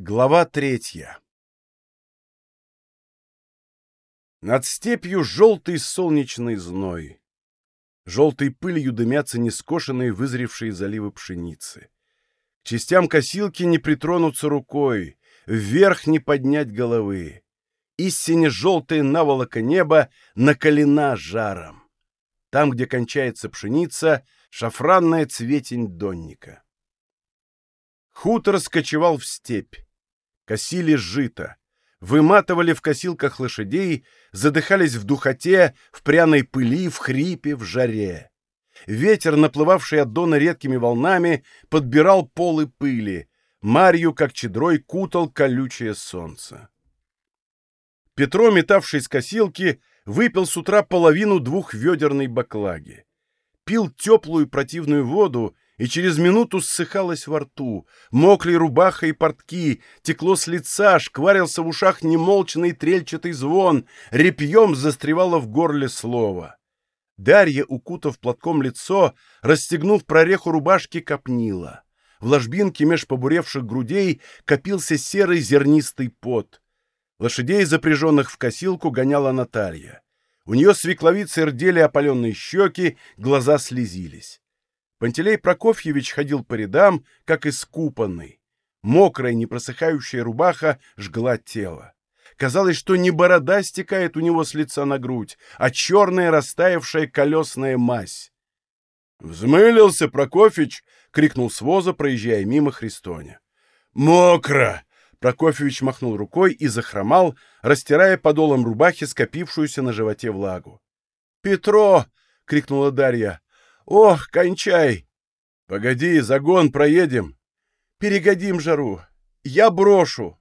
Глава третья Над степью желтый солнечный зной. Желтой пылью дымятся нескошенные вызревшие заливы пшеницы. К частям косилки не притронуться рукой, вверх не поднять головы. Истине желтая наволока неба накалена жаром. Там, где кончается пшеница, шафранная цветень донника. Хутор скочевал в степь. Косили жито. Выматывали в косилках лошадей, задыхались в духоте, в пряной пыли, в хрипе, в жаре. Ветер, наплывавший от дона редкими волнами, подбирал полы пыли. Марью, как чедрой, кутал колючее солнце. Петро, метавший с косилки, выпил с утра половину двухведерной баклаги. Пил теплую противную воду и через минуту ссыхалось во рту. Мокли рубаха и портки, текло с лица, шкварился в ушах немолчный трельчатый звон, репьем застревало в горле слово. Дарья, укутав платком лицо, расстегнув прореху рубашки, копнила. В ложбинке меж побуревших грудей копился серый зернистый пот. Лошадей, запряженных в косилку, гоняла Наталья. У нее свекловицы рдели опаленные щеки, глаза слезились. Пантелей Прокофьевич ходил по рядам, как искупанный. Мокрая, непросыхающая рубаха жгла тело. Казалось, что не борода стекает у него с лица на грудь, а черная растаявшая колесная мазь. «Взмылился, Прокофьевич!» — крикнул с воза, проезжая мимо Христоня. «Мокро!» — Прокофьевич махнул рукой и захромал, растирая подолом рубахи скопившуюся на животе влагу. «Петро!» — крикнула Дарья. Ох, кончай! Погоди, загон проедем. Перегодим жару. Я брошу.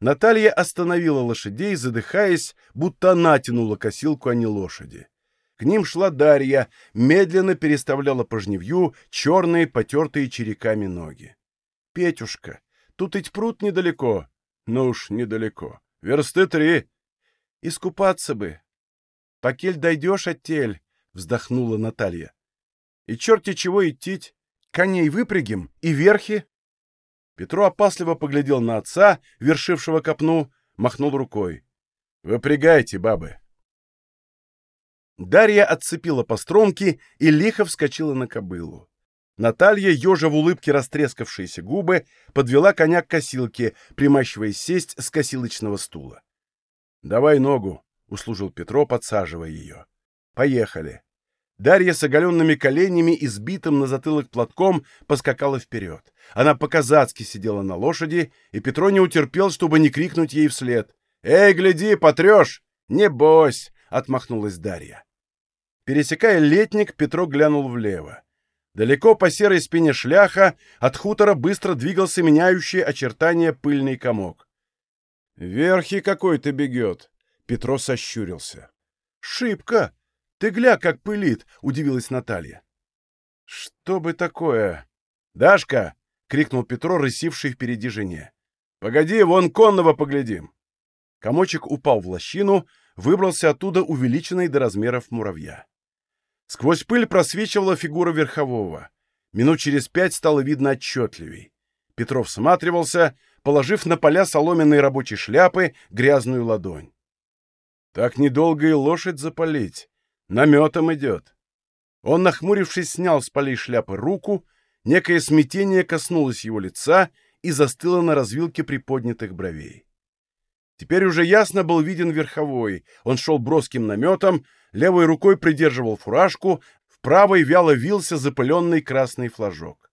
Наталья остановила лошадей, задыхаясь, будто она тянула косилку, а не лошади. К ним шла Дарья, медленно переставляла по жневью черные, потертые череками ноги. — Петюшка, тут ведь пруд недалеко. — Ну уж недалеко. Версты три. — Искупаться бы. — Покель дойдешь, оттель. — вздохнула Наталья. — И черти чего идти Коней выпрягем и верхи. Петро опасливо поглядел на отца, вершившего копну, махнул рукой. — Выпрягайте, бабы. Дарья отцепила постромки и лихо вскочила на кобылу. Наталья, ежа в улыбке растрескавшиеся губы, подвела коня к косилке, примащивая сесть с косилочного стула. — Давай ногу, — услужил Петро, подсаживая ее. Поехали. Дарья с оголенными коленями и сбитым на затылок платком поскакала вперед. Она по-казацки сидела на лошади, и Петро не утерпел, чтобы не крикнуть ей вслед. «Эй, гляди, потрешь!» «Не бойся!» — отмахнулась Дарья. Пересекая летник, Петро глянул влево. Далеко по серой спине шляха от хутора быстро двигался меняющий очертания пыльный комок. «Верхи какой-то бегет!» — Петро сощурился. «Шибко!» «Ты гля, как пылит!» — удивилась Наталья. «Что бы такое?» «Дашка!» — крикнул Петро, рысивший впереди жене. «Погоди, вон конного поглядим!» Комочек упал в лощину, выбрался оттуда увеличенный до размеров муравья. Сквозь пыль просвечивала фигура верхового. Минут через пять стало видно отчетливей. Петров всматривался, положив на поля соломенной рабочей шляпы грязную ладонь. «Так недолго и лошадь запалить!» Наметом идет. Он, нахмурившись, снял с полей шляпы руку, некое смятение коснулось его лица и застыло на развилке приподнятых бровей. Теперь уже ясно был виден верховой. Он шел броским наметом, левой рукой придерживал фуражку, в правой вяло вился запыленный красный флажок.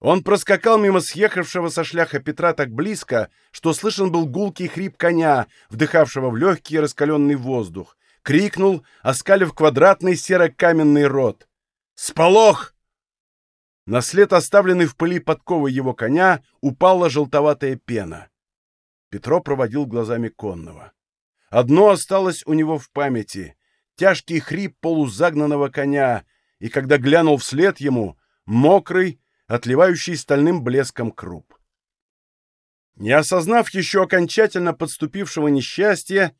Он проскакал мимо съехавшего со шляха Петра так близко, что слышен был гулкий хрип коня, вдыхавшего в легкий раскаленный воздух, крикнул, оскалив квадратный серо-каменный рот. «Сполох!» На след, оставленный в пыли подковы его коня, упала желтоватая пена. Петро проводил глазами конного. Одно осталось у него в памяти — тяжкий хрип полузагнанного коня, и когда глянул вслед ему, мокрый, отливающий стальным блеском круп. Не осознав еще окончательно подступившего несчастья,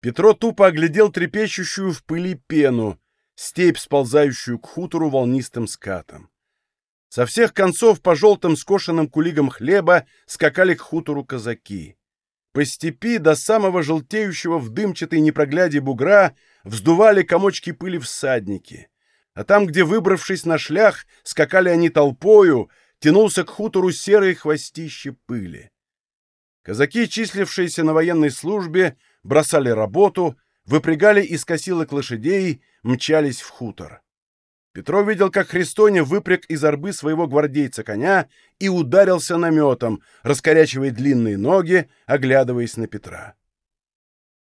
Петро тупо оглядел трепещущую в пыли пену, степь, сползающую к хутору волнистым скатом. Со всех концов по желтым скошенным кулигам хлеба скакали к хутору казаки. По степи до самого желтеющего в дымчатой непрогляде бугра вздували комочки пыли всадники. А там, где, выбравшись на шлях, скакали они толпою, тянулся к хутору серые хвостище пыли. Казаки, числившиеся на военной службе, бросали работу, выпрягали из косилок лошадей, мчались в хутор. Петро видел, как Христоня выпряг из арбы своего гвардейца коня и ударился наметом, раскорячивая длинные ноги, оглядываясь на Петра.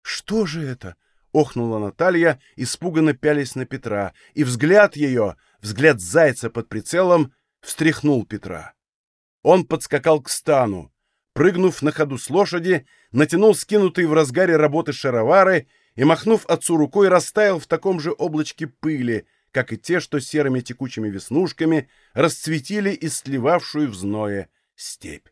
«Что же это?» — охнула Наталья, испуганно пялись на Петра, и взгляд ее, взгляд зайца под прицелом, встряхнул Петра. Он подскакал к стану, прыгнув на ходу с лошади, натянул скинутые в разгаре работы шаровары и, махнув отцу рукой, растаял в таком же облачке пыли, как и те, что серыми текучими веснушками расцветили и сливавшую в зное степь.